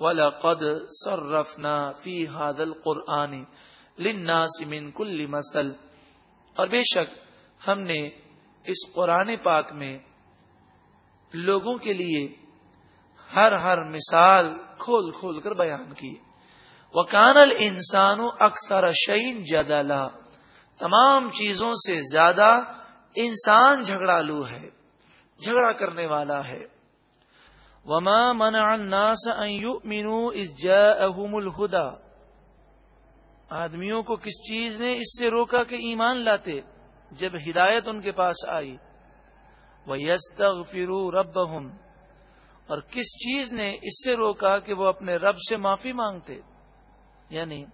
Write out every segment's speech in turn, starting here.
وَلَقَدْ صَرَّفْنَا فِي هَذَا الْقُرْآنِ لِلنَّاسِ مِنْ كُلِّ مَثَلٍ اور بے شک ہم نے اس قرآن پاک میں لوگوں کے لیے ہر ہر مثال کھول کھول کر بیان کی۔ وہ کانل انسان اکثر شعین جدلا۔ تمام چیزوں سے زیادہ انسان جھگڑا لو ہے، جھگڑا کرنے والا ہے۔ وما منع الناس ان يؤمنوا اذ جاءهم الهدى۔ آدمیوں کو کس چیز نے اس سے روکا کہ ایمان لاتے؟ جب ہدایت ان کے پاس آئی۔ وہ یست فرو رب اور کس چیز نے اس سے روکا کہ وہ اپنے رب سے معافی مانگتے؟ یعنی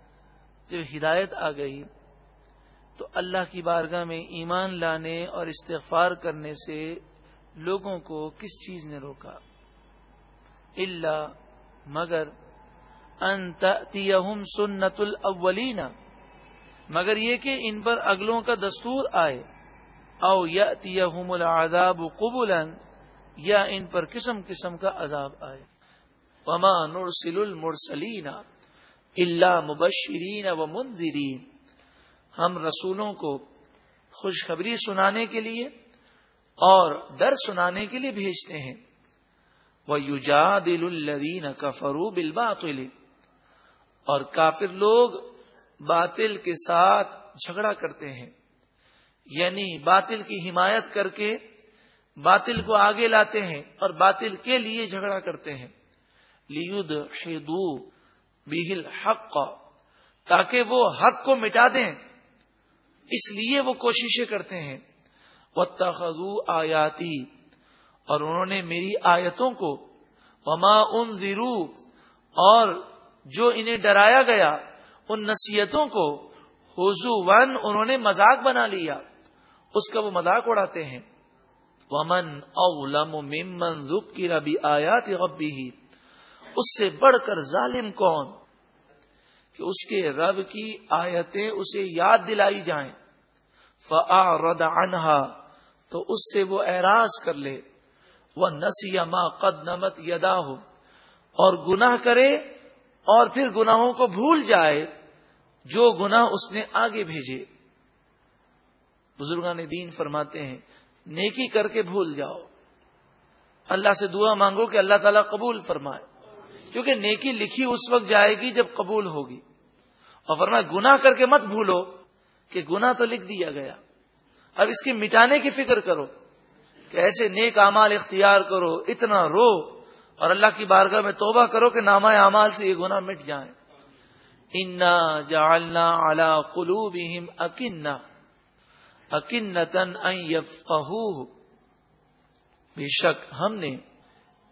جب ہدایت آ گئی، تو اللہ کی بارگاہ میں ایمان لانے اور استغفار کرنے سے لوگوں کو کس چیز نے روکا؟ اللہ مگر انتہم سنت الاولین مگر یہ کہ ان پر اگلوں کا دستور آئے، او یا العذاب قبولا یا ان پر قسم قسم کا عذاب آئے۔ وما نرسل المرسلین الا مبشرین و منذرین، ہم رسولوں کو خوشخبری سنانے کے لیے اور ڈر سنانے کے لیے بھیجتے ہیں۔ وہ یوجا الدین کا فروب اور کافر لوگ باطل کے ساتھ جھگڑا کرتے ہیں۔ یعنی باطل کی حمایت کر کے باطل کو آگے لاتے ہیں اور باطل کے لیے جھگڑا کرتے ہیں۔ لیود حدو بہل حق تاکہ وہ حق کو مٹا دیں۔ اس لیے وہ کوششیں کرتے ہیں۔ وہ تخو آیاتی اور انہوں نے میری آیتوں کو وما ان اور جو انہیں ڈرایا گیا، ان نصیحتوں کو حضو ون انہوں نے مذاق بنا لیا۔ اس کا وہ مذاق اڑاتے ہیں۔ ومن اولم ممن کی ربی آیات غبی ہی اس سے بڑھ کر ظالم کون؟ کہ اس کے رب کی آیتیں اسے یاد دلائی جائیں۔ فعد انہا تو اس سے وہ اعراض کر لے۔ وہ نسیما قد نمت یدا ہو اور گناہ کرے اور پھر گناہوں کو بھول جائے جو گناہ اس نے آگے بھیجے۔ بزرگان دین فرماتے ہیں، نیکی کر کے بھول جاؤ۔ اللہ سے دعا مانگو کہ اللہ تعالیٰ قبول فرمائے۔ کیونکہ نیکی لکھی اس وقت جائے گی جب قبول ہوگی۔ اور فرمائے گنا کر کے مت بھولو کہ گنا تو لکھ دیا گیا۔ اب اس کی مٹانے کی فکر کرو۔ کہ ایسے نیک امال اختیار کرو، اتنا رو اور اللہ کی بارگاہ میں توبہ کرو کہ نامہ اعمال سے یہ گناہ مٹ جائیں۔ انا جالنا الا قلو بہم اکن اکنتن بے شک ہم نے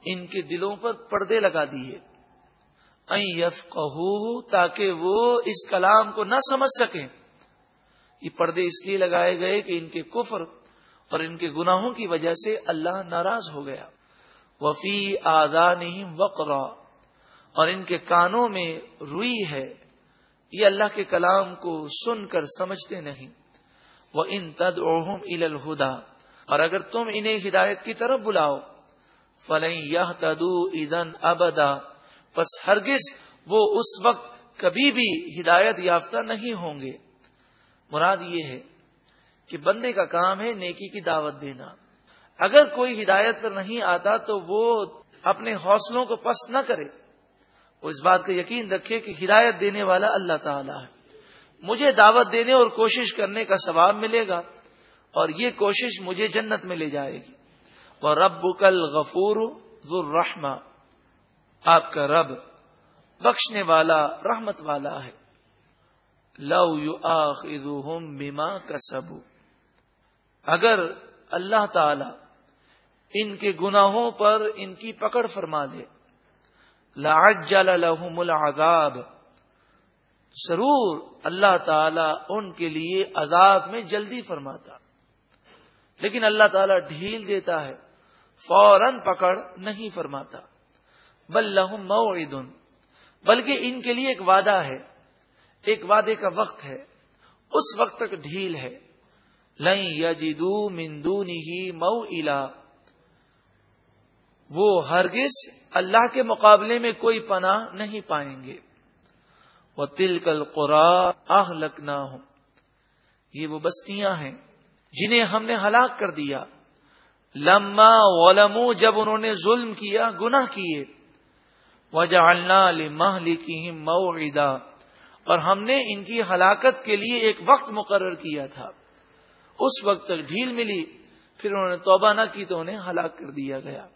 ان کے دلوں پر پردے لگا دیے۔ تاکہ وہ اس کلام کو نہ سمجھ سکیں۔ یہ پردے اس لیے لگائے گئے کہ ان کے کفر اور ان کے گناہوں کی وجہ سے اللہ ناراض ہو گیا۔ وفی آدان وقرا، اور ان کے کانوں میں روئی ہے۔ یہ اللہ کے کلام کو سن کر سمجھتے نہیں۔ وہ ان تد اوہم الہدا اور اگر تم انہیں ہدایت کی طرف بلاؤ فلیں یہ تدو ادن ابدا بس ہرگز وہ اس وقت کبھی بھی ہدایت یافتہ نہیں ہوں گے۔ مراد یہ ہے کہ بندے کا کام ہے نیکی کی دعوت دینا۔ اگر کوئی ہدایت پر نہیں آتا تو وہ اپنے حوصلوں کو پست نہ کرے۔ وہ اس بات کا یقین رکھے کہ ہدایت دینے والا اللہ تعالی ہے۔ مجھے دعوت دینے اور کوشش کرنے کا ثواب ملے گا اور یہ کوشش مجھے جنت میں لے جائے گی۔ وہ رب کل غفور ذرحمہ آپ کا رب بخشنے والا، رحمت والا ہے۔ لو یو آخم بیما کا اگر اللہ تعالی ان کے گناہوں پر ان کی پکڑ فرما دے لاجل لہم العذاب، ضرور اللہ تعالی ان کے لیے عذاب میں جلدی فرماتا۔ لیکن اللہ تعالی ڈھیل دیتا ہے، فوراً پکڑ نہیں فرماتا۔ بل لہم موعد، بلکہ ان کے لیے ایک وعدہ ہے، ایک وعدے کا وقت ہے، اس وقت تک ڈھیل ہے۔ لئی یجدو مندونی ہی مئو الا وہ ہرگز اللہ کے مقابلے میں کوئی پناہ نہیں پائیں گے۔ وہ تل کل یہ وہ بستیاں ہیں جنہیں ہم نے ہلاک کر دیا۔ لما ولمو جب انہوں نے ظلم کیا، گناہ کیے۔ وجہ اللہ محلی اور ہم نے ان کی ہلاکت کے لیے ایک وقت مقرر کیا تھا۔ اس وقت تک ڈھیل ملی، پھر انہوں نے توبہ نہ کی تو انہیں ہلاک کر دیا گیا۔